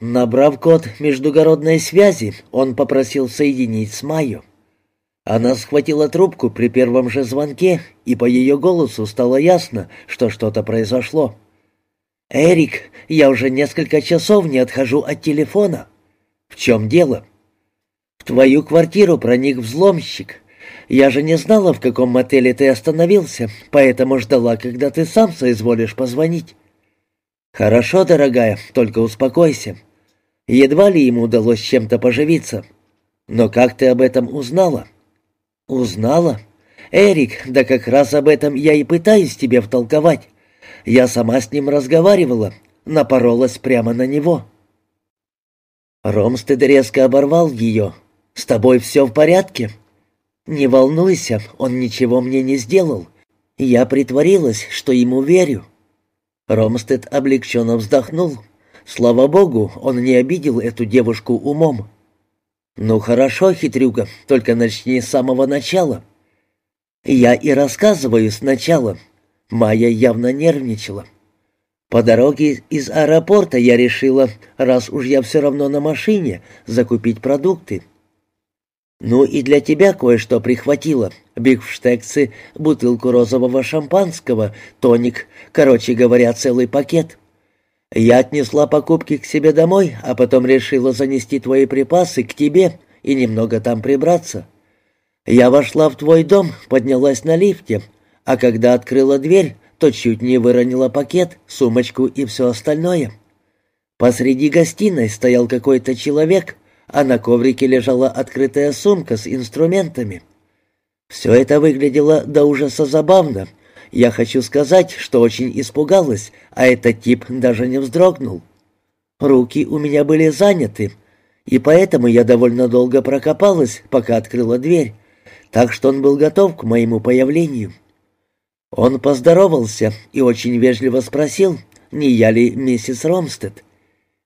Набрав код междугородной связи, он попросил соединить с Майю. Она схватила трубку при первом же звонке, и по ее голосу стало ясно, что что-то произошло. «Эрик, я уже несколько часов не отхожу от телефона». «В чем дело?» «В твою квартиру проник взломщик. Я же не знала, в каком мотеле ты остановился, поэтому ждала, когда ты сам соизволишь позвонить». «Хорошо, дорогая, только успокойся. Едва ли ему удалось чем-то поживиться. Но как ты об этом узнала?» «Узнала? Эрик, да как раз об этом я и пытаюсь тебе втолковать. Я сама с ним разговаривала, напоролась прямо на него». Ромстед резко оборвал ее. «С тобой все в порядке?» «Не волнуйся, он ничего мне не сделал. Я притворилась, что ему верю». Ромстед облегченно вздохнул. Слава богу, он не обидел эту девушку умом. «Ну хорошо, хитрюга, только начни с самого начала». «Я и рассказываю сначала». Майя явно нервничала. По дороге из аэропорта я решила, раз уж я все равно на машине, закупить продукты. Ну и для тебя кое-что прихватила. Бигштексы, бутылку розового шампанского, тоник, короче говоря, целый пакет. Я отнесла покупки к себе домой, а потом решила занести твои припасы к тебе и немного там прибраться. Я вошла в твой дом, поднялась на лифте, а когда открыла дверь, то чуть не выронила пакет, сумочку и все остальное. Посреди гостиной стоял какой-то человек, а на коврике лежала открытая сумка с инструментами. Все это выглядело до ужаса забавно, я хочу сказать, что очень испугалась, а этот тип даже не вздрогнул. Руки у меня были заняты, и поэтому я довольно долго прокопалась, пока открыла дверь, так что он был готов к моему появлению. Он поздоровался и очень вежливо спросил, не я ли миссис Ромстед.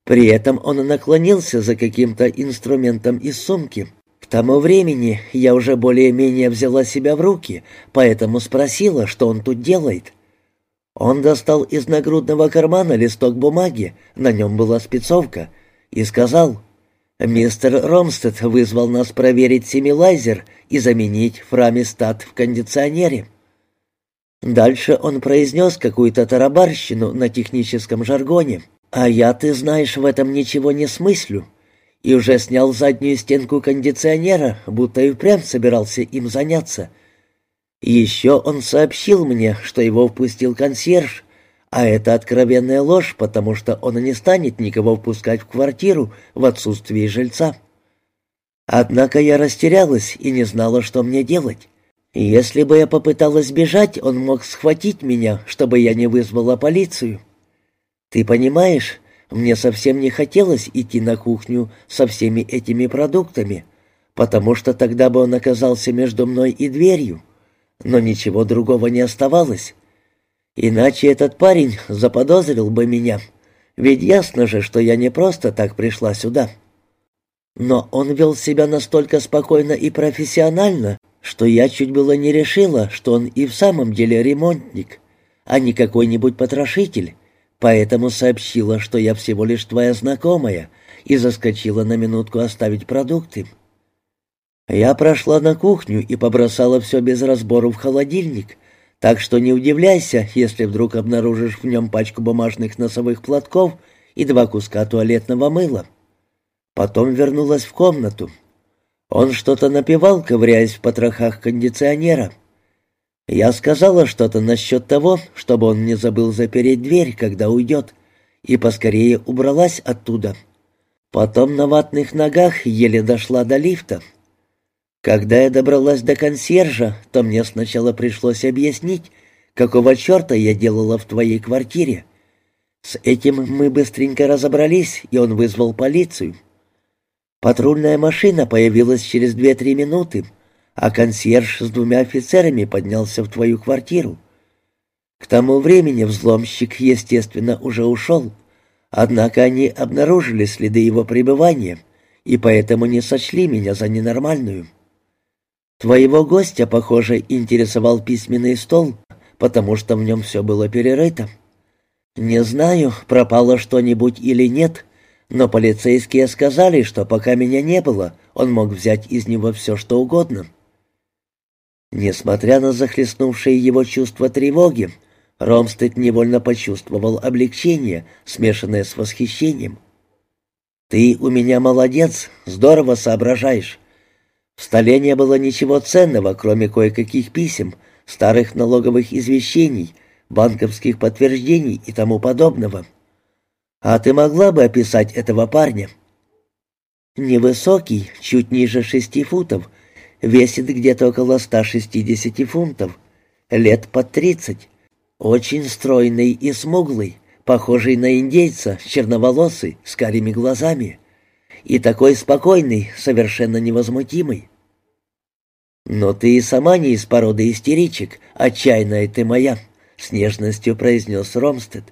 При этом он наклонился за каким-то инструментом из сумки — тому времени я уже более-менее взяла себя в руки, поэтому спросила, что он тут делает. Он достал из нагрудного кармана листок бумаги, на нем была спецовка, и сказал, «Мистер Ромстед вызвал нас проверить семилайзер и заменить фрамистат в кондиционере». Дальше он произнес какую-то тарабарщину на техническом жаргоне, а я, ты знаешь, в этом ничего не смыслю и уже снял заднюю стенку кондиционера, будто и впрямь собирался им заняться. еще он сообщил мне, что его впустил консьерж, а это откровенная ложь, потому что он не станет никого впускать в квартиру в отсутствии жильца. Однако я растерялась и не знала, что мне делать. Если бы я попыталась бежать, он мог схватить меня, чтобы я не вызвала полицию. Ты понимаешь, мне совсем не хотелось идти на кухню со всеми этими продуктами, потому что тогда бы он оказался между мной и дверью. Но ничего другого не оставалось. Иначе этот парень заподозрил бы меня, ведь ясно же, что я не просто так пришла сюда. Но он вел себя настолько спокойно и профессионально, что я чуть было не решила, что он и в самом деле ремонтник, а не какой-нибудь потрошитель поэтому сообщила, что я всего лишь твоя знакомая, и заскочила на минутку оставить продукты. Я прошла на кухню и побросала все без разбору в холодильник, так что не удивляйся, если вдруг обнаружишь в нем пачку бумажных носовых платков и два куска туалетного мыла. Потом вернулась в комнату. Он что-то напевал, ковыряясь в потрохах кондиционера. Я сказала что-то насчет того, чтобы он не забыл запереть дверь, когда уйдет, и поскорее убралась оттуда. Потом на ватных ногах еле дошла до лифта. Когда я добралась до консьержа, то мне сначала пришлось объяснить, какого черта я делала в твоей квартире. С этим мы быстренько разобрались, и он вызвал полицию. Патрульная машина появилась через две-три минуты, а консьерж с двумя офицерами поднялся в твою квартиру. К тому времени взломщик, естественно, уже ушел, однако они обнаружили следы его пребывания и поэтому не сочли меня за ненормальную. Твоего гостя, похоже, интересовал письменный стол, потому что в нем все было перерыто. Не знаю, пропало что-нибудь или нет, Но полицейские сказали, что пока меня не было, он мог взять из него все, что угодно. Несмотря на захлестнувшие его чувство тревоги, Ромстед невольно почувствовал облегчение, смешанное с восхищением. «Ты у меня молодец, здорово соображаешь. В столе не было ничего ценного, кроме кое-каких писем, старых налоговых извещений, банковских подтверждений и тому подобного. А ты могла бы описать этого парня?» «Невысокий, чуть ниже шести футов, весит где-то около 160 фунтов, лет под тридцать, очень стройный и смуглый, похожий на индейца, черноволосый, с карими глазами, и такой спокойный, совершенно невозмутимый. «Но ты и сама не из породы истеричек, отчаянная ты моя», — с нежностью произнес Ромстед.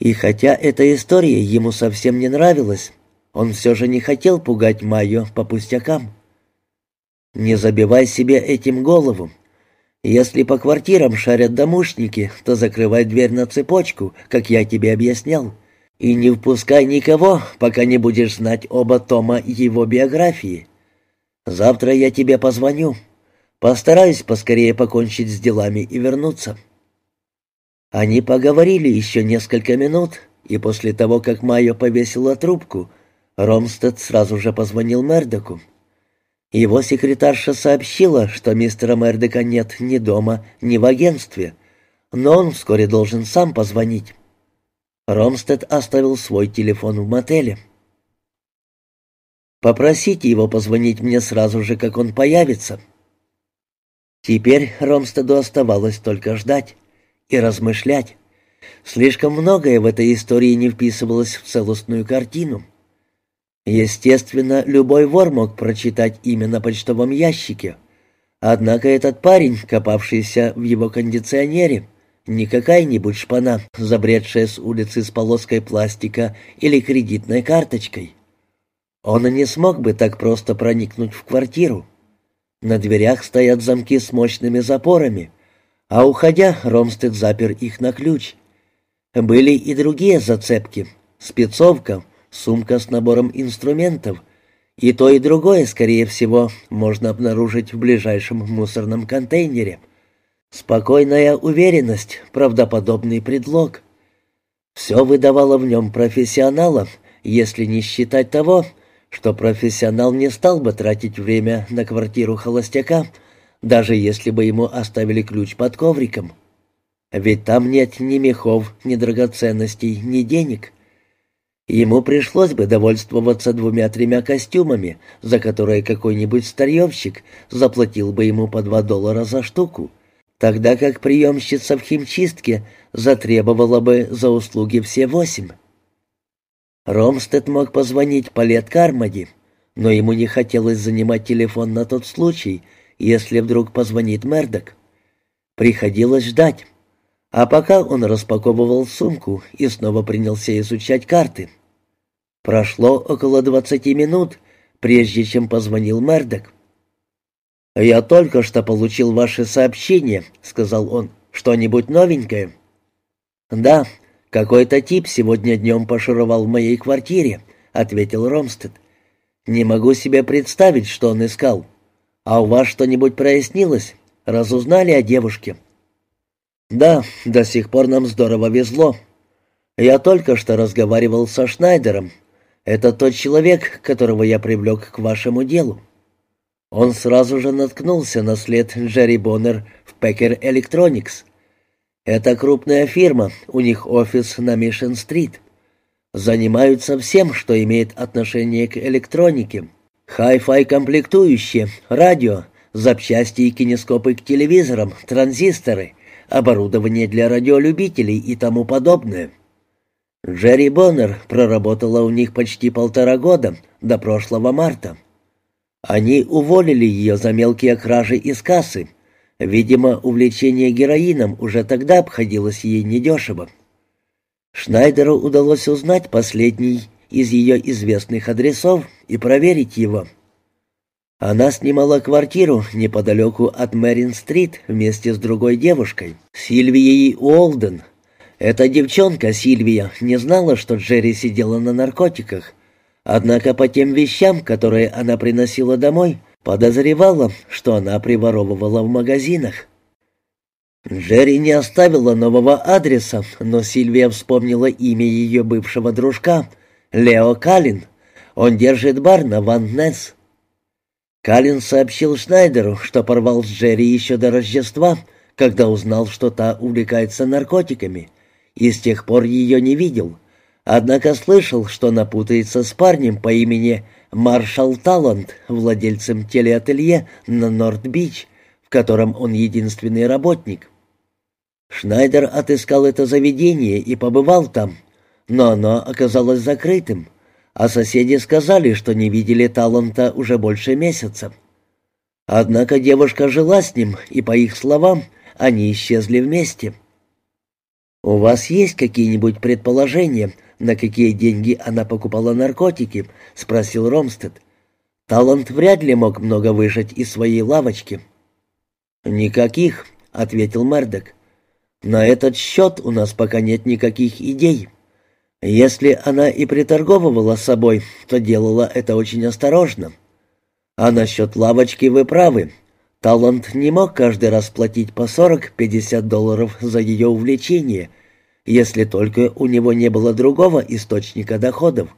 И хотя эта история ему совсем не нравилась, он все же не хотел пугать Майю по пустякам. «Не забивай себе этим голову. Если по квартирам шарят домушники, то закрывай дверь на цепочку, как я тебе объяснял, и не впускай никого, пока не будешь знать оба тома его биографии. Завтра я тебе позвоню. Постараюсь поскорее покончить с делами и вернуться». Они поговорили еще несколько минут, и после того, как Майо повесила трубку, Ромстед сразу же позвонил Мердоку. Его секретарша сообщила, что мистера Мердека нет ни дома, ни в агентстве, но он вскоре должен сам позвонить. Ромстед оставил свой телефон в мотеле. «Попросите его позвонить мне сразу же, как он появится». Теперь Ромстеду оставалось только ждать и размышлять. Слишком многое в этой истории не вписывалось в целостную картину. Естественно, любой вор мог прочитать имя на почтовом ящике. Однако этот парень, копавшийся в его кондиционере, не какая-нибудь шпана, забредшая с улицы с полоской пластика или кредитной карточкой. Он не смог бы так просто проникнуть в квартиру. На дверях стоят замки с мощными запорами — а уходя, Ромстед запер их на ключ. Были и другие зацепки. Спецовка, сумка с набором инструментов. И то, и другое, скорее всего, можно обнаружить в ближайшем мусорном контейнере. Спокойная уверенность, правдоподобный предлог. Все выдавало в нем профессионала, если не считать того, что профессионал не стал бы тратить время на квартиру холостяка, даже если бы ему оставили ключ под ковриком. Ведь там нет ни мехов, ни драгоценностей, ни денег. Ему пришлось бы довольствоваться двумя-тремя костюмами, за которые какой-нибудь старьевщик заплатил бы ему по два доллара за штуку, тогда как приемщица в химчистке затребовала бы за услуги все восемь. Ромстед мог позвонить Палет Кармоди, но ему не хотелось занимать телефон на тот случай, если вдруг позвонит Мердок. Приходилось ждать. А пока он распаковывал сумку и снова принялся изучать карты. Прошло около двадцати минут, прежде чем позвонил Мердок. «Я только что получил ваше сообщение», — сказал он. «Что-нибудь новенькое?» «Да, какой-то тип сегодня днем пошуровал в моей квартире», — ответил Ромстед. «Не могу себе представить, что он искал. «А у вас что-нибудь прояснилось? Разузнали о девушке?» «Да, до сих пор нам здорово везло. Я только что разговаривал со Шнайдером. Это тот человек, которого я привлек к вашему делу. Он сразу же наткнулся на след Джерри Боннер в Пекер Electronics. Это крупная фирма, у них офис на Мишен-стрит. Занимаются всем, что имеет отношение к электронике, Хай-фай комплектующие, радио, запчасти и кинескопы к телевизорам, транзисторы, оборудование для радиолюбителей и тому подобное. Джерри Боннер проработала у них почти полтора года, до прошлого марта. Они уволили ее за мелкие кражи из кассы. Видимо, увлечение героином уже тогда обходилось ей недешево. Шнайдеру удалось узнать последний из ее известных адресов и проверить его. Она снимала квартиру неподалеку от Мэрин-стрит вместе с другой девушкой, Сильвией Уолден. Эта девчонка, Сильвия, не знала, что Джерри сидела на наркотиках, однако по тем вещам, которые она приносила домой, подозревала, что она приворовывала в магазинах. Джерри не оставила нового адреса, но Сильвия вспомнила имя ее бывшего дружка, Лео Каллин. Он держит бар на Ван Несс. Каллин сообщил Шнайдеру, что порвал с Джерри еще до Рождества, когда узнал, что та увлекается наркотиками, и с тех пор ее не видел. Однако слышал, что напутается с парнем по имени Маршал Талант, владельцем телеателье на Норт-Бич, в котором он единственный работник. Шнайдер отыскал это заведение и побывал там, но оно оказалось закрытым, а соседи сказали, что не видели Таланта уже больше месяца. Однако девушка жила с ним, и, по их словам, они исчезли вместе. «У вас есть какие-нибудь предположения, на какие деньги она покупала наркотики?» — спросил Ромстед. «Талант вряд ли мог много выжать из своей лавочки». «Никаких», — ответил Мердок. На этот счет у нас пока нет никаких идей. Если она и приторговывала собой, то делала это очень осторожно. А насчет лавочки вы правы. Талант не мог каждый раз платить по 40-50 долларов за ее увлечение, если только у него не было другого источника доходов.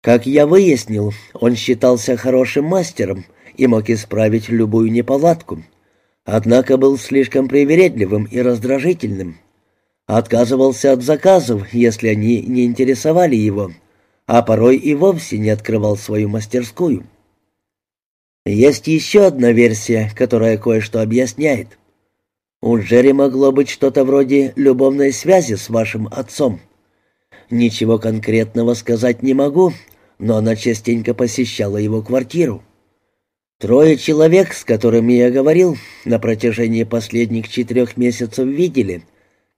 Как я выяснил, он считался хорошим мастером и мог исправить любую неполадку — однако был слишком привередливым и раздражительным. Отказывался от заказов, если они не интересовали его, а порой и вовсе не открывал свою мастерскую. Есть еще одна версия, которая кое-что объясняет. У Джерри могло быть что-то вроде любовной связи с вашим отцом. Ничего конкретного сказать не могу, но она частенько посещала его квартиру. Трое человек, с которыми я говорил, на протяжении последних четырех месяцев видели,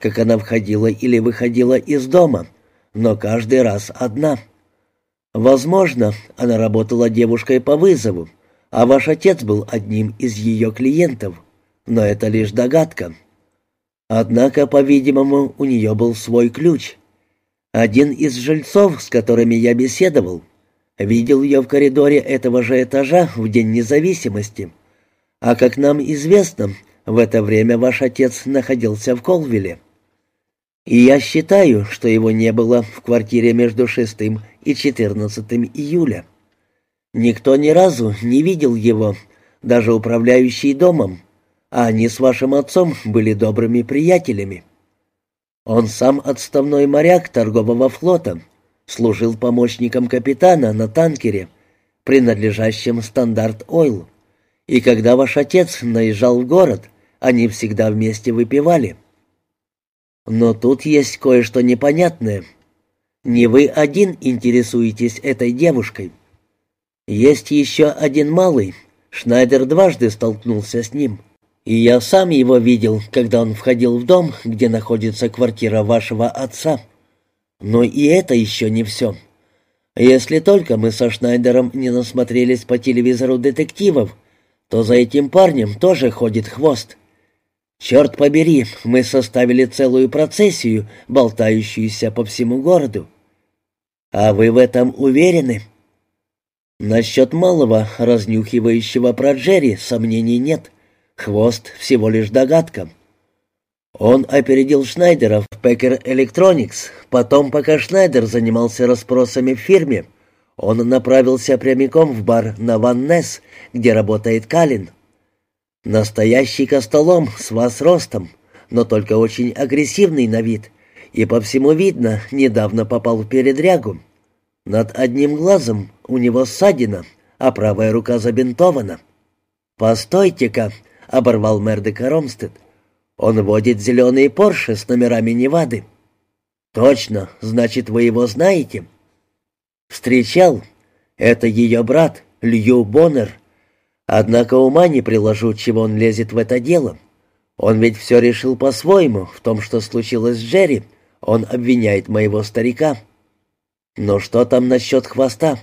как она входила или выходила из дома, но каждый раз одна. Возможно, она работала девушкой по вызову, а ваш отец был одним из ее клиентов, но это лишь догадка. Однако, по-видимому, у нее был свой ключ. Один из жильцов, с которыми я беседовал, Видел ее в коридоре этого же этажа в День независимости. А как нам известно, в это время ваш отец находился в Колвилле. И я считаю, что его не было в квартире между 6 и 14 июля. Никто ни разу не видел его, даже управляющий домом, а они с вашим отцом были добрыми приятелями. Он сам отставной моряк торгового флота, служил помощником капитана на танкере, принадлежащем «Стандарт Ойл». И когда ваш отец наезжал в город, они всегда вместе выпивали. Но тут есть кое-что непонятное. Не вы один интересуетесь этой девушкой. Есть еще один малый. Шнайдер дважды столкнулся с ним. И я сам его видел, когда он входил в дом, где находится квартира вашего отца. Но и это еще не все. Если только мы со Шнайдером не насмотрелись по телевизору детективов, то за этим парнем тоже ходит хвост. Черт побери, мы составили целую процессию, болтающуюся по всему городу. А вы в этом уверены? Насчет малого, разнюхивающего про Джерри, сомнений нет. Хвост всего лишь догадка. Он опередил Шнайдера в Пекер Electronics. Потом, пока Шнайдер занимался расспросами в фирме, он направился прямиком в бар на Ван Несс, где работает Калин. Настоящий костолом с вас ростом, но только очень агрессивный на вид, и по всему видно, недавно попал в передрягу. Над одним глазом у него ссадина, а правая рука забинтована. «Постойте-ка», — оборвал Мердека Ромстед, — он водит зеленые Порше с номерами Невады. Точно, значит, вы его знаете? Встречал. Это ее брат, Лью Боннер. Однако ума не приложу, чего он лезет в это дело. Он ведь все решил по-своему, в том, что случилось с Джерри. Он обвиняет моего старика. Но что там насчет хвоста?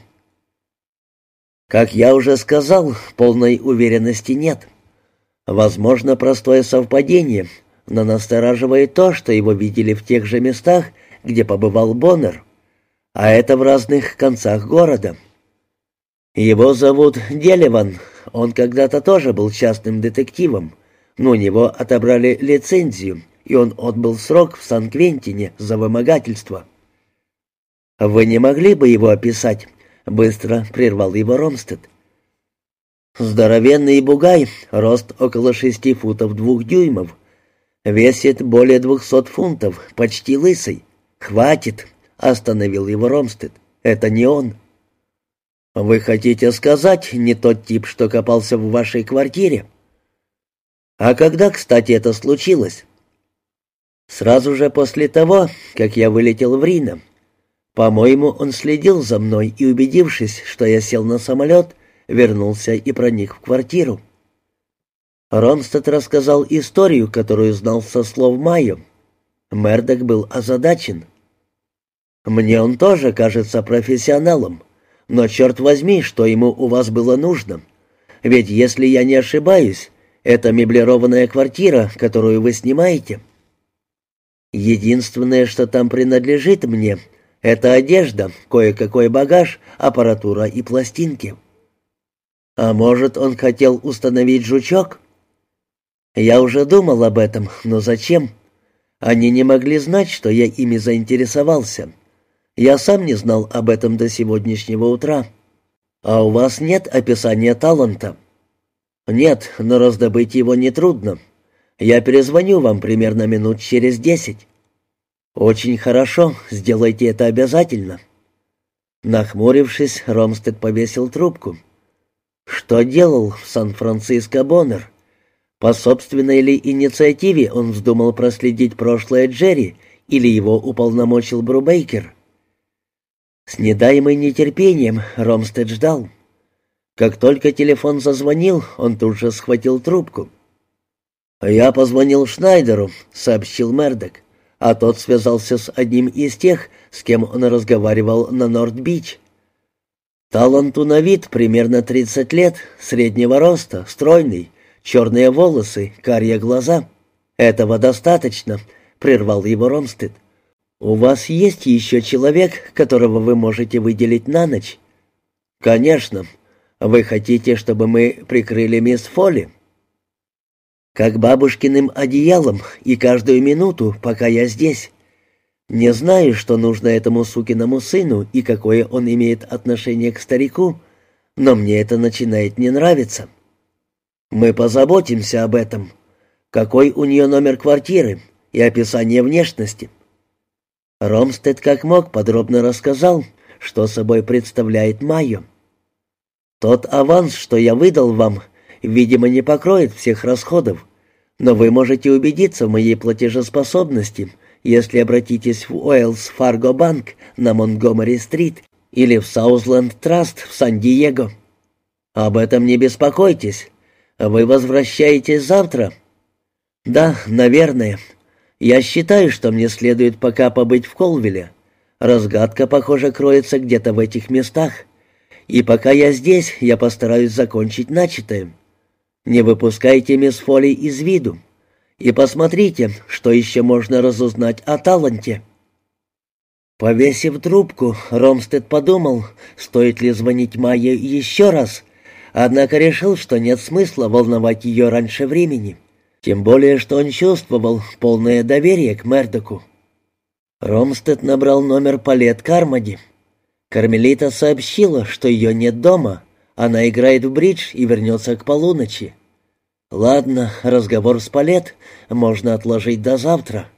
Как я уже сказал, полной уверенности нет. — Возможно, простое совпадение, но настораживает то, что его видели в тех же местах, где побывал Боннер, а это в разных концах города. Его зовут Деливан, он когда-то тоже был частным детективом, но у него отобрали лицензию, и он отбыл срок в Сан-Квентине за вымогательство. «Вы не могли бы его описать?» — быстро прервал его Ромстед. «Здоровенный бугай, рост около шести футов двух дюймов, весит более двухсот фунтов, почти лысый. Хватит!» — остановил его Ромстед. «Это не он». «Вы хотите сказать, не тот тип, что копался в вашей квартире?» «А когда, кстати, это случилось?» «Сразу же после того, как я вылетел в Рино. По-моему, он следил за мной и, убедившись, что я сел на самолет, вернулся и проник в квартиру. Ронстед рассказал историю, которую знал со слов Майо. Мердок был озадачен. «Мне он тоже кажется профессионалом, но черт возьми, что ему у вас было нужно. Ведь, если я не ошибаюсь, это меблированная квартира, которую вы снимаете. Единственное, что там принадлежит мне, это одежда, кое-какой багаж, аппаратура и пластинки. А может, он хотел установить жучок? Я уже думал об этом, но зачем? Они не могли знать, что я ими заинтересовался. Я сам не знал об этом до сегодняшнего утра. А у вас нет описания таланта? Нет, но раздобыть его нетрудно. Я перезвоню вам примерно минут через десять. «Очень хорошо, сделайте это обязательно». Нахмурившись, Ромстед повесил трубку. Что делал в Сан-Франциско Боннер? По собственной ли инициативе он вздумал проследить прошлое Джерри или его уполномочил Брубейкер? С недаемым нетерпением Ромстед ждал. Как только телефон зазвонил, он тут же схватил трубку. «Я позвонил Шнайдеру», — сообщил Мердок а тот связался с одним из тех, с кем он разговаривал на Норд-Бич. Таланту на вид примерно 30 лет, среднего роста, стройный, черные волосы, карие глаза. «Этого достаточно», — прервал его Ромстед. «У вас есть еще человек, которого вы можете выделить на ночь?» «Конечно. Вы хотите, чтобы мы прикрыли мисс Фолли?» как бабушкиным одеялом, и каждую минуту, пока я здесь. Не знаю, что нужно этому сукиному сыну и какое он имеет отношение к старику, но мне это начинает не нравиться. Мы позаботимся об этом. Какой у нее номер квартиры и описание внешности? Ромстед как мог подробно рассказал, что собой представляет Майо. Тот аванс, что я выдал вам, видимо, не покроет всех расходов, но вы можете убедиться в моей платежеспособности, если обратитесь в Уэллс Фарго Банк на Монтгомери-стрит или в Саузленд Траст в Сан-Диего. Об этом не беспокойтесь. Вы возвращаетесь завтра? Да, наверное. Я считаю, что мне следует пока побыть в Колвилле. Разгадка, похоже, кроется где-то в этих местах. И пока я здесь, я постараюсь закончить начатое. Не выпускайте мисс Фолли из виду. И посмотрите, что еще можно разузнать о таланте». Повесив трубку, Ромстед подумал, стоит ли звонить Майе еще раз, однако решил, что нет смысла волновать ее раньше времени, тем более, что он чувствовал полное доверие к Мердоку. Ромстед набрал номер Палет Кармоди. Кармелита сообщила, что ее нет дома, она играет в бридж и вернется к полуночи. Ладно, разговор с Палет можно отложить до завтра.